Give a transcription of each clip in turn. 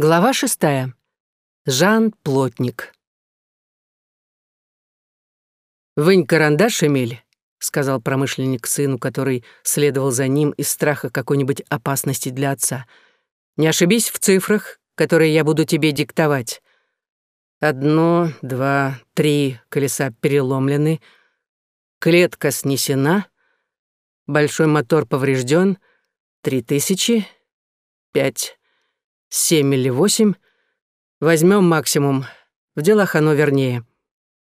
Глава шестая. Жан Плотник. «Вынь карандаш, Эмиль», — сказал промышленник сыну, который следовал за ним из страха какой-нибудь опасности для отца. «Не ошибись в цифрах, которые я буду тебе диктовать. Одно, два, три колеса переломлены, клетка снесена, большой мотор поврежден, три тысячи, пять, Семь или восемь. Возьмем максимум. В делах оно вернее.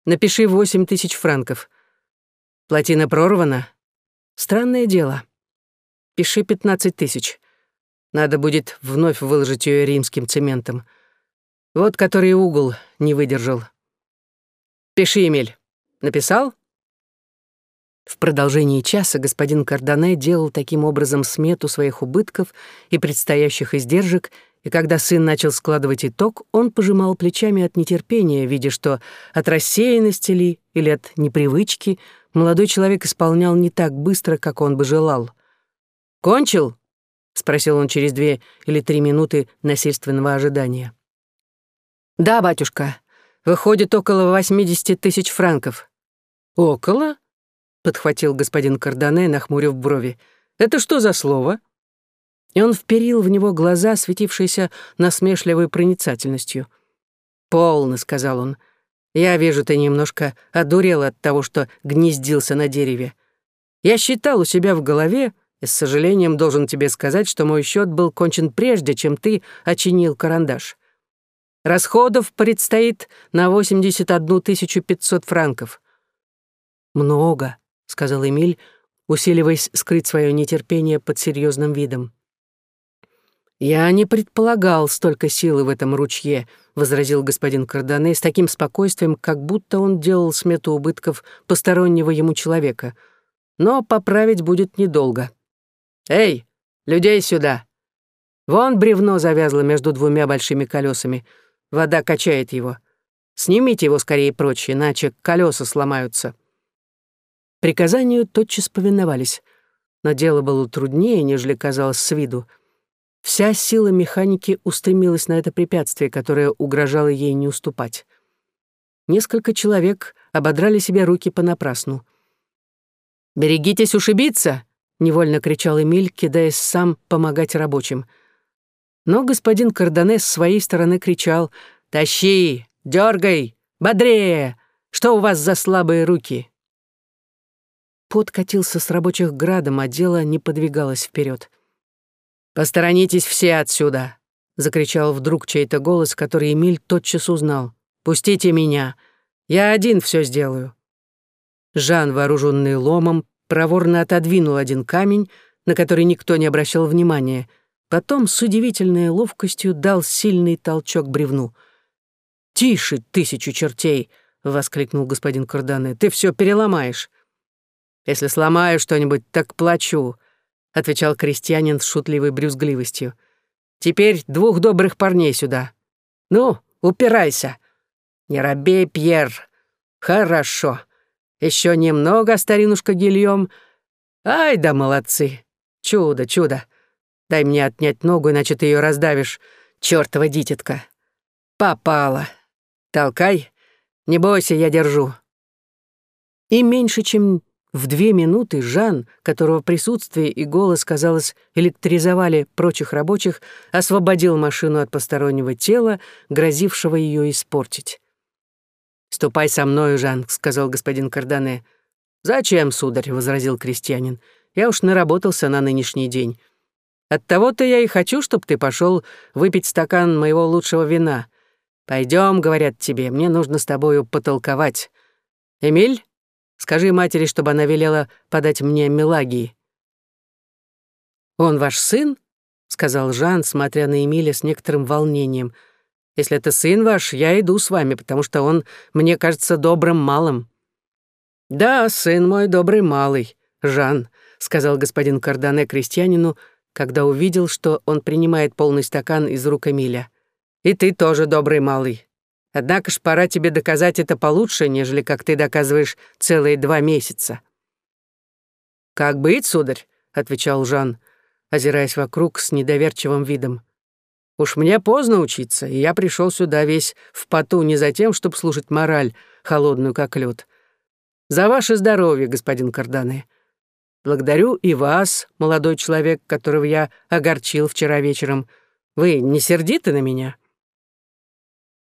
Напиши восемь тысяч франков. Плотина прорвана. Странное дело. Пиши пятнадцать тысяч. Надо будет вновь выложить ее римским цементом. Вот который угол не выдержал. Пиши, Эмиль. Написал? В продолжении часа господин Кардане делал таким образом смету своих убытков и предстоящих издержек и когда сын начал складывать итог, он пожимал плечами от нетерпения, видя, что от рассеянности ли или от непривычки молодой человек исполнял не так быстро, как он бы желал. «Кончил?» — спросил он через две или три минуты насильственного ожидания. «Да, батюшка. Выходит, около восьмидесяти тысяч франков». «Около?» — подхватил господин Кардане, нахмурив брови. «Это что за слово?» И он вперил в него глаза, светившиеся насмешливой проницательностью. «Полно», — сказал он. «Я вижу, ты немножко одурел от того, что гнездился на дереве. Я считал у себя в голове, и с сожалением должен тебе сказать, что мой счет был кончен прежде, чем ты очинил карандаш. Расходов предстоит на 81 500 франков». «Много», — сказал Эмиль, усиливаясь скрыть свое нетерпение под серьезным видом. «Я не предполагал столько силы в этом ручье», — возразил господин Кардане с таким спокойствием, как будто он делал смету убытков постороннего ему человека. «Но поправить будет недолго». «Эй, людей сюда!» Вон бревно завязло между двумя большими колесами. Вода качает его. Снимите его скорее прочь, иначе колеса сломаются. Приказанию тотчас повиновались. Но дело было труднее, нежели казалось с виду — Вся сила механики устремилась на это препятствие, которое угрожало ей не уступать. Несколько человек ободрали себе руки понапрасну. «Берегитесь ушибиться!» — невольно кричал Эмиль, кидаясь сам помогать рабочим. Но господин Кардане с своей стороны кричал «Тащи! дергай, Бодрее! Что у вас за слабые руки?» Пот катился с рабочих градом, а дело не подвигалось вперед. «Посторонитесь все отсюда!» — закричал вдруг чей-то голос, который Эмиль тотчас узнал. «Пустите меня! Я один все сделаю!» Жан, вооруженный ломом, проворно отодвинул один камень, на который никто не обращал внимания. Потом с удивительной ловкостью дал сильный толчок бревну. «Тише, тысячу чертей!» — воскликнул господин Кордане. «Ты все переломаешь!» «Если сломаю что-нибудь, так плачу!» — отвечал крестьянин с шутливой брюзгливостью. «Теперь двух добрых парней сюда. Ну, упирайся. Не робей, Пьер. Хорошо. Еще немного, старинушка Гильем. Ай да молодцы. Чудо, чудо. Дай мне отнять ногу, иначе ты ее раздавишь. Чёртова дитятка. Попала. Толкай. Не бойся, я держу». И меньше чем в две минуты Жан, которого присутствие и голос, казалось, электризовали прочих рабочих, освободил машину от постороннего тела, грозившего ее испортить. «Ступай со мною, Жан», — сказал господин Кардане. «Зачем, сударь?» — возразил крестьянин. «Я уж наработался на нынешний день. Оттого-то я и хочу, чтобы ты пошел выпить стакан моего лучшего вина. Пойдем, говорят тебе, мне нужно с тобою потолковать. Эмиль?» Скажи матери, чтобы она велела подать мне Мелагии». «Он ваш сын?» — сказал Жан, смотря на Эмиля с некоторым волнением. «Если это сын ваш, я иду с вами, потому что он, мне кажется, добрым малым». «Да, сын мой добрый малый, Жан», — сказал господин Кардане крестьянину, когда увидел, что он принимает полный стакан из рук Эмиля. «И ты тоже добрый малый. Однако ж пора тебе доказать это получше, нежели как ты доказываешь целые два месяца». «Как быть, сударь?» — отвечал Жан, озираясь вокруг с недоверчивым видом. Уж мне поздно учиться, и я пришел сюда весь в поту не за тем, чтобы слушать мораль, холодную как лед. За ваше здоровье, господин Кардане. Благодарю и вас, молодой человек, которого я огорчил вчера вечером. Вы не сердиты на меня?»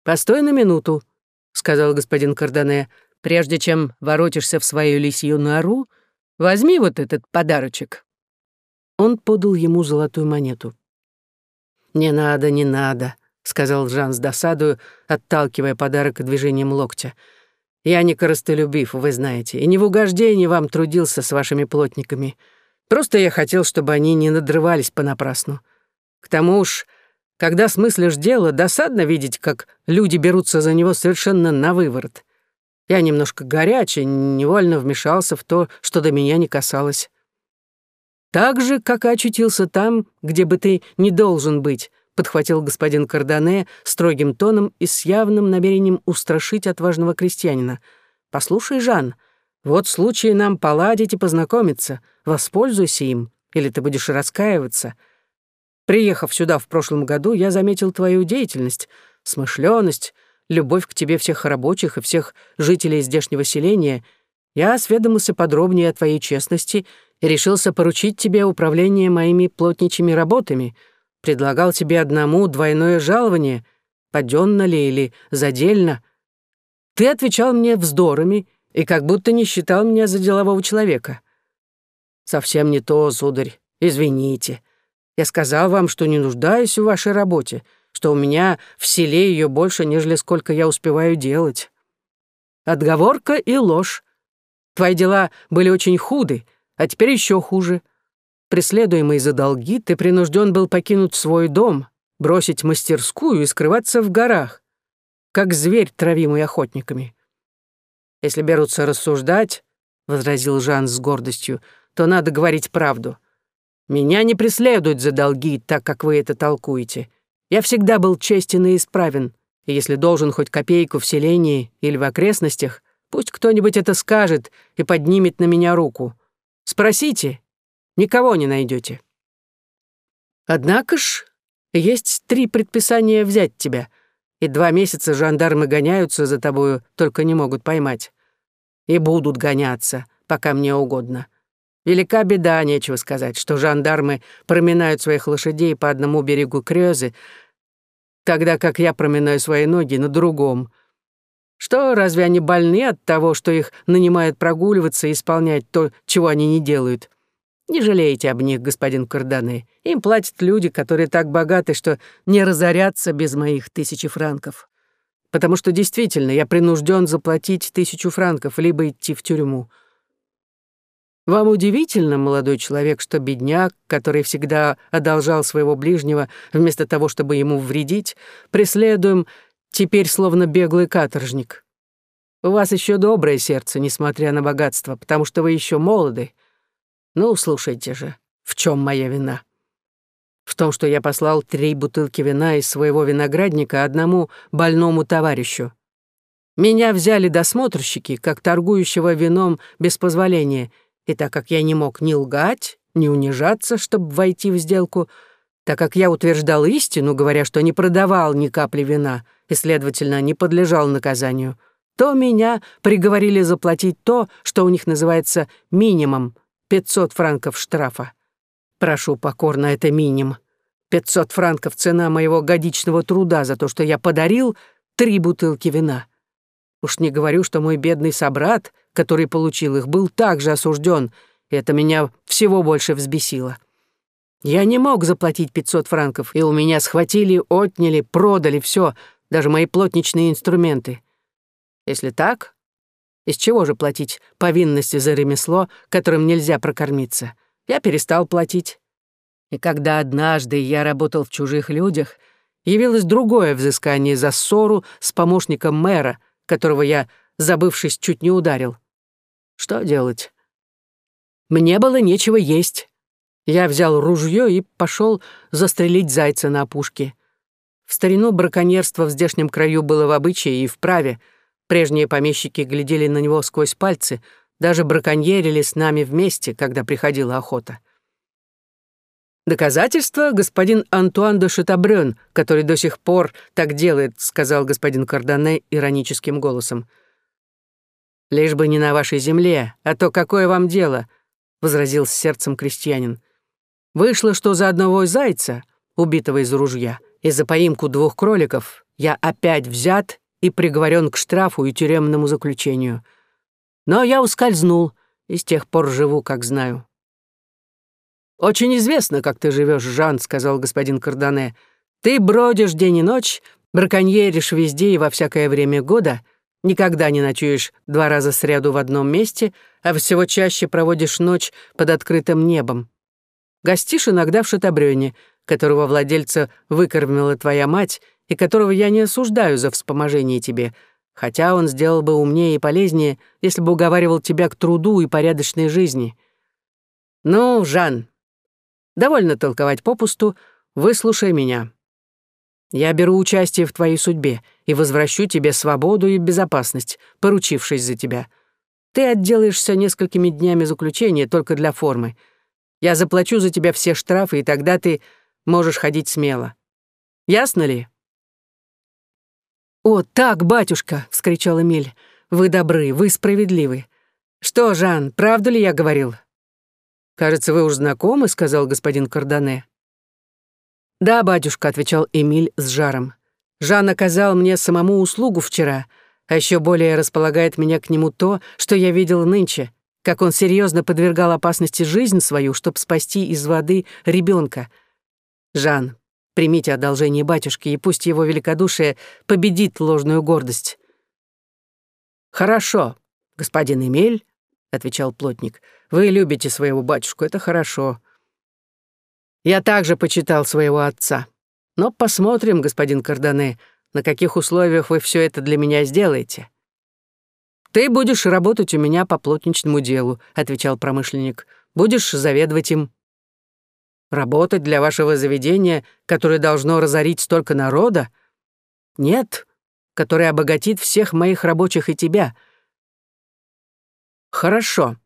«Постой на минуту», — сказал господин Кардане. «Прежде чем воротишься в свою лисью нору, возьми вот этот подарочек». Он подал ему золотую монету. «Не надо, не надо», — сказал Жан с досадою, отталкивая подарок движением локтя. «Я не коростолюбив, вы знаете, и не в угождении вам трудился с вашими плотниками. Просто я хотел, чтобы они не надрывались понапрасну. К тому ж, когда смыслишь дело, досадно видеть, как люди берутся за него совершенно на выворот. Я немножко горячий, невольно вмешался в то, что до меня не касалось. Так же, как и очутился там, где бы ты не должен быть, подхватил господин Кардане строгим тоном и с явным намерением устрашить отважного крестьянина. «Послушай, Жан, вот случай нам поладить и познакомиться. Воспользуйся им, или ты будешь раскаиваться. Приехав сюда в прошлом году, я заметил твою деятельность, смышленность, любовь к тебе всех рабочих и всех жителей здешнего селения. Я осведомился подробнее о твоей честности — и решился поручить тебе управление моими плотничьими работами, предлагал тебе одному двойное жалование, паденно ли или задельно. Ты отвечал мне вздорами и как будто не считал меня за делового человека. Совсем не то, сударь, извините. Я сказал вам, что не нуждаюсь в вашей работе, что у меня в селе ее больше, нежели сколько я успеваю делать. Отговорка и ложь. Твои дела были очень худы, а теперь еще хуже. Преследуемый за долги, ты принужден был покинуть свой дом, бросить мастерскую и скрываться в горах, как зверь, травимый охотниками. Если берутся рассуждать, — возразил Жан с гордостью, — то надо говорить правду. Меня не преследуют за долги, так как вы это толкуете. Я всегда был честен и исправен, и если должен хоть копейку в селении или в окрестностях, пусть кто-нибудь это скажет и поднимет на меня руку. Спросите, никого не найдете. Однако ж, есть три предписания взять тебя, и два месяца жандармы гоняются за тобою, только не могут поймать. И будут гоняться, пока мне угодно. Велика беда, нечего сказать, что жандармы проминают своих лошадей по одному берегу Крёзы, тогда как я проминаю свои ноги на другом. Что, разве они больны от того, что их нанимают прогуливаться и исполнять то, чего они не делают? Не жалейте об них, господин Карданы. Им платят люди, которые так богаты, что не разорятся без моих тысячи франков. Потому что действительно я принужден заплатить тысячу франков, либо идти в тюрьму. Вам удивительно, молодой человек, что бедняк, который всегда одолжал своего ближнего вместо того, чтобы ему вредить, преследуем Теперь словно беглый каторжник. У вас еще доброе сердце, несмотря на богатство, потому что вы еще молоды. Ну, слушайте же, в чем моя вина? В том, что я послал три бутылки вина из своего виноградника одному больному товарищу. Меня взяли досмотрщики, как торгующего вином без позволения, и так как я не мог ни лгать, ни унижаться, чтобы войти в сделку, так как я утверждал истину, говоря, что не продавал ни капли вина — и, следовательно, не подлежал наказанию, то меня приговорили заплатить то, что у них называется минимум — 500 франков штрафа. Прошу покорно, это минимум. 500 франков цена моего годичного труда за то, что я подарил три бутылки вина. Уж не говорю, что мой бедный собрат, который получил их, был также осужден, это меня всего больше взбесило. Я не мог заплатить 500 франков, и у меня схватили, отняли, продали все, даже мои плотничные инструменты. Если так, из чего же платить повинности за ремесло, которым нельзя прокормиться? Я перестал платить. И когда однажды я работал в чужих людях, явилось другое взыскание за ссору с помощником мэра, которого я, забывшись, чуть не ударил. Что делать? Мне было нечего есть. Я взял ружье и пошел застрелить зайца на опушке. В старину браконьерство в здешнем краю было в обычае и в праве. Прежние помещики глядели на него сквозь пальцы, даже браконьерили с нами вместе, когда приходила охота. «Доказательство — господин Антуан де Шатабрён, который до сих пор так делает», — сказал господин Кардане ироническим голосом. «Лишь бы не на вашей земле, а то какое вам дело?» — возразил с сердцем крестьянин. «Вышло, что за одного зайца, убитого из ружья, и за поимку двух кроликов я опять взят и приговорен к штрафу и тюремному заключению. Но я ускользнул, и с тех пор живу, как знаю. «Очень известно, как ты живешь, Жан», — сказал господин Кардане. «Ты бродишь день и ночь, браконьеришь везде и во всякое время года, никогда не ночуешь два раза сряду в одном месте, а всего чаще проводишь ночь под открытым небом. Гостишь иногда в Шатабрёне, которого владельца выкормила твоя мать и которого я не осуждаю за вспоможение тебе, хотя он сделал бы умнее и полезнее, если бы уговаривал тебя к труду и порядочной жизни. Ну, Жан, Довольно толковать попусту, выслушай меня. Я беру участие в твоей судьбе и возвращу тебе свободу и безопасность, поручившись за тебя. Ты отделаешься несколькими днями заключения только для формы. Я заплачу за тебя все штрафы, и тогда ты можешь ходить смело. Ясно ли?» «О, так, батюшка!» — вскричал Эмиль. «Вы добры, вы справедливы. Что, Жан, правду ли я говорил?» «Кажется, вы уж знакомы», — сказал господин Кардане. «Да, батюшка», — отвечал Эмиль с жаром. «Жан оказал мне самому услугу вчера, а еще более располагает меня к нему то, что я видел нынче, как он серьезно подвергал опасности жизнь свою, чтобы спасти из воды ребенка. Жан, примите одолжение батюшки, и пусть его великодушие победит ложную гордость». «Хорошо, господин Эмиль», — отвечал плотник, — вы любите своего батюшку, это хорошо. Я также почитал своего отца. Но посмотрим, господин Кардане, на каких условиях вы все это для меня сделаете. Ты будешь работать у меня по плотничному делу, отвечал промышленник. Будешь заведовать им. Работать для вашего заведения, которое должно разорить столько народа? Нет, которое обогатит всех моих рабочих и тебя. Хорошо,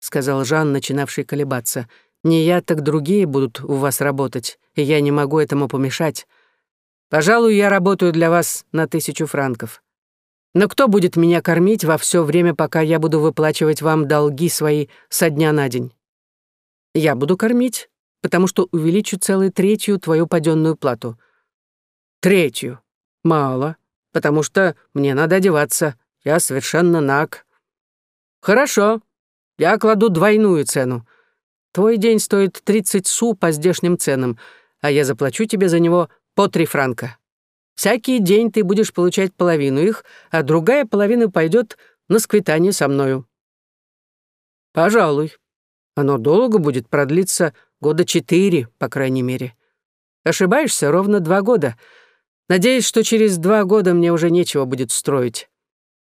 сказал Жан, начинавший колебаться. «Не я, так другие будут у вас работать, и я не могу этому помешать. Пожалуй, я работаю для вас на тысячу франков. Но кто будет меня кормить во все время, пока я буду выплачивать вам долги свои со дня на день? Я буду кормить, потому что увеличу целой третью твою паденную плату. Третью. Мало, потому что мне надо одеваться. Я совершенно наг. Хорошо, я кладу двойную цену. Твой день стоит 30 су по здешним ценам, а я заплачу тебе за него по три франка. Всякий день ты будешь получать половину их, а другая половина пойдет на сквитание со мною. Пожалуй. Оно долго будет продлиться года четыре, по крайней мере. Ошибаешься ровно два года. Надеюсь, что через два года мне уже нечего будет строить.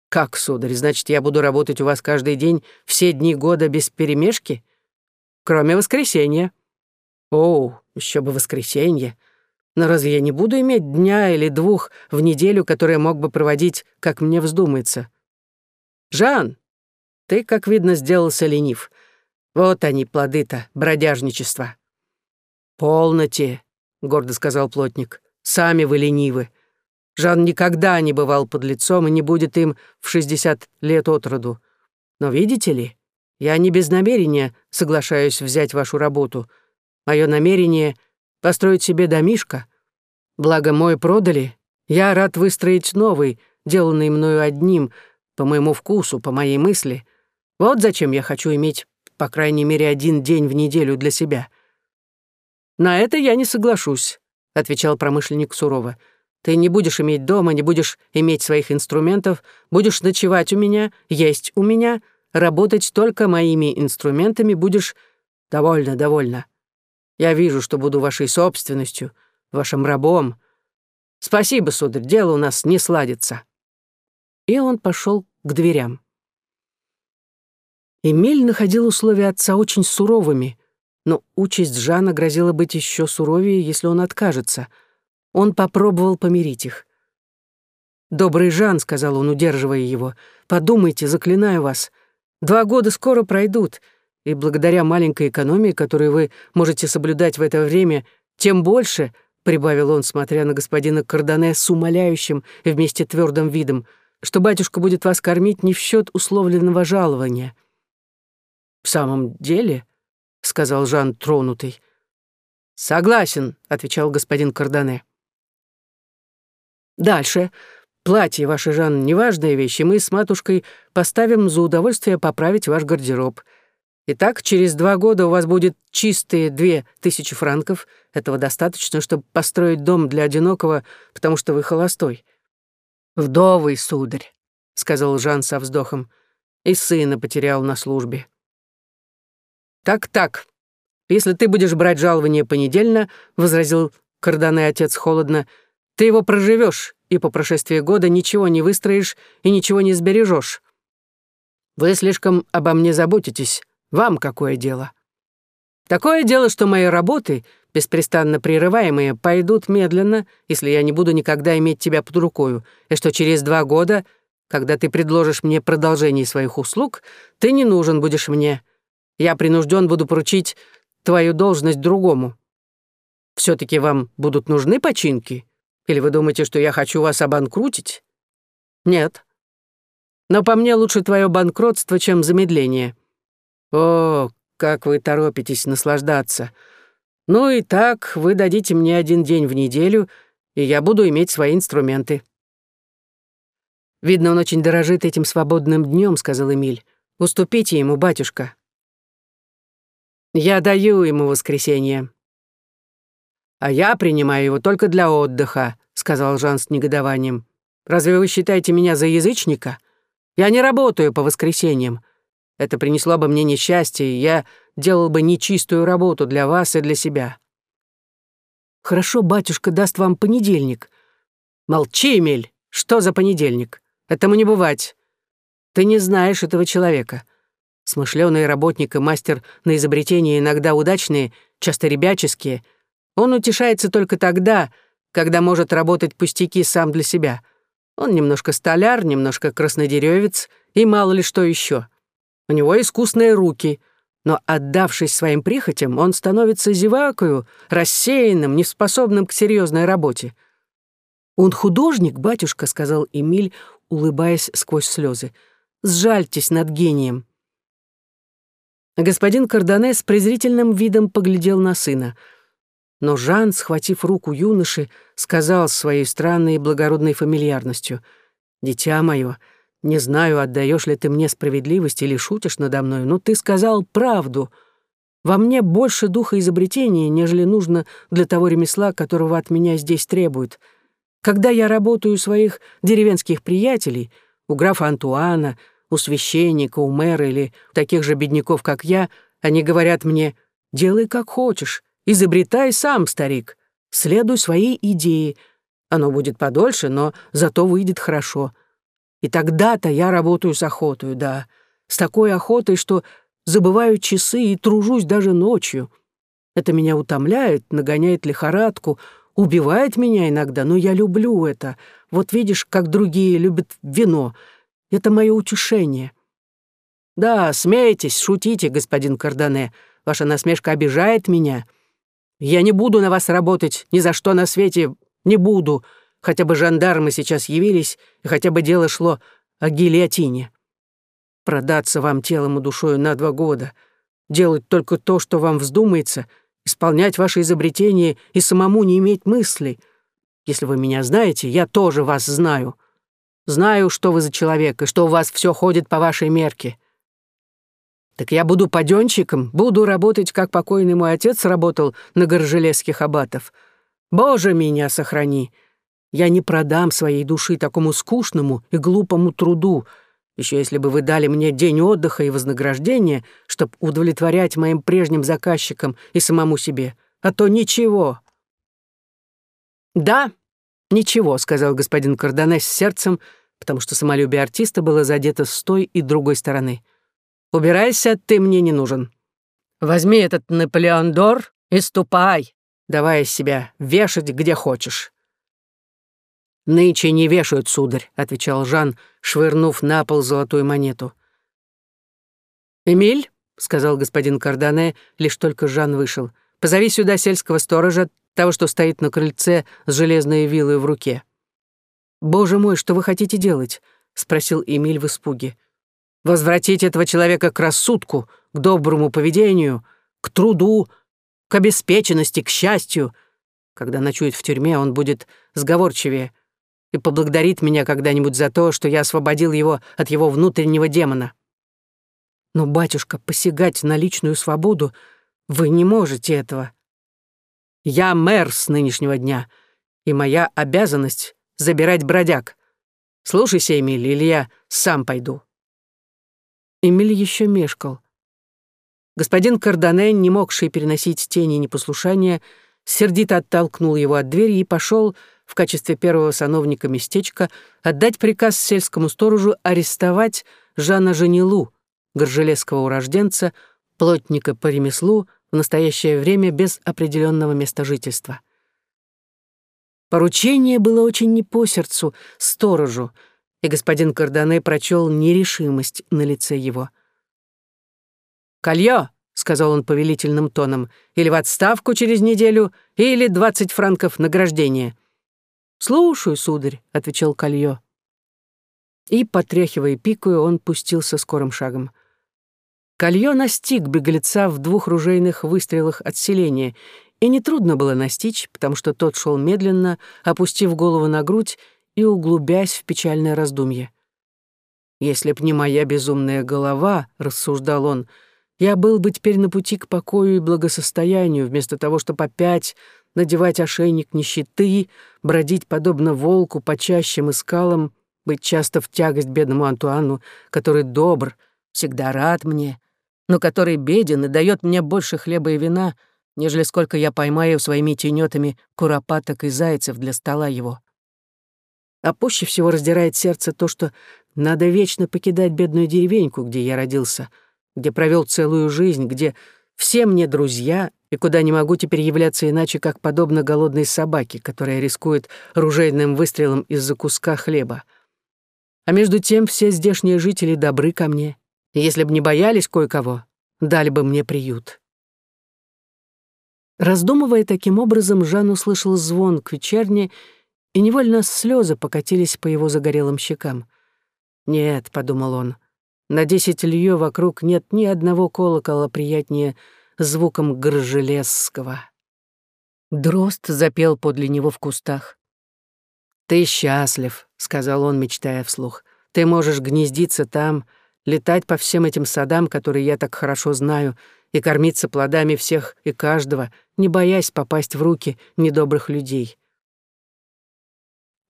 «Как, сударь, значит, я буду работать у вас каждый день все дни года без перемешки? Кроме воскресенья». «О, еще бы воскресенье. Но разве я не буду иметь дня или двух в неделю, которые мог бы проводить, как мне вздумается?» «Жан, ты, как видно, сделался ленив. Вот они, плоды-то, бродяжничества». «Полноте», — гордо сказал плотник, — «сами вы ленивы. Жан никогда не бывал под лицом и не будет им в 60 лет от роду. Но видите ли, я не без намерения соглашаюсь взять вашу работу. Мое намерение — построить себе домишко. Благо мой продали, я рад выстроить новый, деланный мною одним, по моему вкусу, по моей мысли. Вот зачем я хочу иметь, по крайней мере, один день в неделю для себя. «На это я не соглашусь», — отвечал промышленник сурово. Ты не будешь иметь дома, не будешь иметь своих инструментов, будешь ночевать у меня, есть у меня, работать только моими инструментами будешь... Довольно, довольно. Я вижу, что буду вашей собственностью, вашим рабом. Спасибо, сударь, дело у нас не сладится». И он пошел к дверям. Эмиль находил условия отца очень суровыми, но участь Жана грозила быть еще суровее, если он откажется — он попробовал помирить их. «Добрый Жан», — сказал он, удерживая его, — «подумайте, заклинаю вас. Два года скоро пройдут, и благодаря маленькой экономии, которую вы можете соблюдать в это время, тем больше, прибавил он, смотря на господина Кардане с умоляющим и вместе твердым видом, что батюшка будет вас кормить не в счет условленного жалования. «В самом деле?» — сказал Жан, тронутый. «Согласен», — отвечал господин Кардане. «Дальше. Платье ваше, Жан, неважная вещь, и мы с матушкой поставим за удовольствие поправить ваш гардероб. Итак, через два года у вас будет чистые две тысячи франков. Этого достаточно, чтобы построить дом для одинокого, потому что вы холостой. «Вдовый, сударь», — сказал Жан со вздохом, — «и сына потерял на службе». «Так-так, если ты будешь брать жалование понедельно», — возразил Кардане отец холодно, — «ты его проживешь и по прошествии года ничего не выстроишь и ничего не сбережешь. Вы слишком обо мне заботитесь. Вам какое дело? Такое дело, что мои работы, беспрестанно прерываемые, пойдут медленно, если я не буду никогда иметь тебя под рукою, и что через два года, когда ты предложишь мне продолжение своих услуг, ты не нужен будешь мне. Я принужден буду поручить твою должность другому. все таки вам будут нужны починки? Или вы думаете, что я хочу вас обанкрутить? Нет. Но по мне лучше твое банкротство, чем замедление. О, как вы торопитесь наслаждаться. Ну и так, вы дадите мне один день в неделю, и я буду иметь свои инструменты. Видно, он очень дорожит этим свободным днем, сказал Эмиль. Уступите ему, батюшка. Я даю ему воскресенье. «А я принимаю его только для отдыха», — сказал Жан с негодованием. «Разве вы считаете меня за язычника? Я не работаю по воскресеньям. Это принесло бы мне несчастье, и я делал бы нечистую работу для вас и для себя». «Хорошо, батюшка даст вам понедельник». «Молчи, Эмиль! Что за понедельник? Этому не бывать. Ты не знаешь этого человека. Смышленый работник и мастер на изобретения иногда удачные, часто ребяческие — он утешается только тогда, когда может работать пустяки сам для себя. Он немножко столяр, немножко краснодеревец и мало ли что еще. У него искусные руки, но, отдавшись своим прихотям, он становится зевакою, рассеянным, неспособным к серьезной работе. «Он художник, батюшка», — сказал Эмиль, улыбаясь сквозь слезы. «Сжальтесь над гением». Господин Кардане с презрительным видом поглядел на сына — но Жан, схватив руку юноши, сказал своей странной и благородной фамильярностью, «Дитя мое, не знаю, отдаешь ли ты мне справедливость или шутишь надо мной, но ты сказал правду. Во мне больше духа изобретения, нежели нужно для того ремесла, которого от меня здесь требуют. Когда я работаю у своих деревенских приятелей, у графа Антуана, у священника, у мэра или таких же бедняков, как я, они говорят мне, «Делай как хочешь, Изобретай сам, старик. Следуй своей идее. Оно будет подольше, но зато выйдет хорошо. И тогда-то я работаю с охотой, да. С такой охотой, что забываю часы и тружусь даже ночью. Это меня утомляет, нагоняет лихорадку, убивает меня иногда, но я люблю это. Вот видишь, как другие любят вино. Это мое утешение. Да, смейтесь, шутите, господин Кардане. Ваша насмешка обижает меня. Я не буду на вас работать, ни за что на свете не буду. Хотя бы жандармы сейчас явились, и хотя бы дело шло о гильотине. Продаться вам телом и душою на два года, делать только то, что вам вздумается, исполнять ваши изобретения и самому не иметь мыслей. Если вы меня знаете, я тоже вас знаю. Знаю, что вы за человек, и что у вас все ходит по вашей мерке. Так я буду паденщиком, буду работать, как покойный мой отец работал на горжелезских аббатов. Боже, меня сохрани! Я не продам своей души такому скучному и глупому труду, еще если бы вы дали мне день отдыха и вознаграждения, чтобы удовлетворять моим прежним заказчикам и самому себе. А то ничего». «Да, ничего», — сказал господин Кардане с сердцем, потому что самолюбие артиста было задето с той и другой стороны. Убирайся, ты мне не нужен. Возьми этот Наполеон Дор и ступай, давая себя вешать где хочешь». «Нынче не вешают, сударь», — отвечал Жан, швырнув на пол золотую монету. «Эмиль, — сказал господин Кардане, лишь только Жан вышел. «Позови сюда сельского сторожа, того, что стоит на крыльце с железной вилой в руке». «Боже мой, что вы хотите делать?» — спросил Эмиль в испуге. «Возвратить этого человека к рассудку, к доброму поведению, к труду, к обеспеченности, к счастью. Когда ночует в тюрьме, он будет сговорчивее и поблагодарит меня когда-нибудь за то, что я освободил его от его внутреннего демона». Но, батюшка, посягать на личную свободу вы не можете этого. Я мэр с нынешнего дня, и моя обязанность — забирать бродяг. Слушайся, Эмиль, или я сам пойду». Эмиль еще мешкал. Господин Кардане, не могший переносить тени непослушания, сердито оттолкнул его от двери и пошел в качестве первого сановника местечка отдать приказ сельскому сторожу арестовать Жана Женилу, горжелесского урожденца, плотника по ремеслу, в настоящее время без определенного места жительства. Поручение было очень не по сердцу сторожу, и господин Кардане прочел нерешимость на лице его. «Кольё!» — сказал он повелительным тоном, «или в отставку через неделю, или двадцать франков награждения». «Слушаю, сударь», — отвечал Кольё. И, потряхивая пикую, он пустился скорым шагом. Колье настиг беглеца в двух ружейных выстрелах от селения, и нетрудно было настичь, потому что тот шел медленно, опустив голову на грудь и углубясь в печальное раздумье. «Если б не моя безумная голова», — рассуждал он, — «я был бы теперь на пути к покою и благосостоянию, вместо того, чтобы опять надевать ошейник нищеты, бродить подобно волку по чащам и скалам, быть часто в тягость бедному Антуану, который добр, всегда рад мне, но который беден и дает мне больше хлеба и вина, нежели сколько я поймаю своими тенетами куропаток и зайцев для стола его. А пуще всего раздирает сердце то, что надо вечно покидать бедную деревеньку, где я родился, где провел целую жизнь, где все мне друзья, и куда не могу теперь являться иначе, как подобно голодной собаке, которая рискует ружейным выстрелом из-за куска хлеба. А между тем все здешние жители добры ко мне, если б не боялись кое-кого, дали бы мне приют. Раздумывая таким образом, Жан услышал звон к вечерне, и невольно слезы покатились по его загорелым щекам. «Нет», — подумал он, — «на десять льё вокруг нет ни одного колокола приятнее звуком Горжелесского». Дрозд запел подле него в кустах. «Ты счастлив», — сказал он, мечтая вслух. «Ты можешь гнездиться там, летать по всем этим садам, которые я так хорошо знаю, и кормиться плодами всех и каждого, не боясь попасть в руки недобрых людей.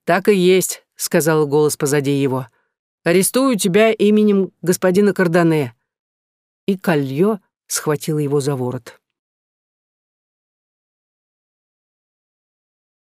«Так и есть», — сказал голос позади его. «Арестую тебя именем господина Кардане». И Кольё схватил его за ворот.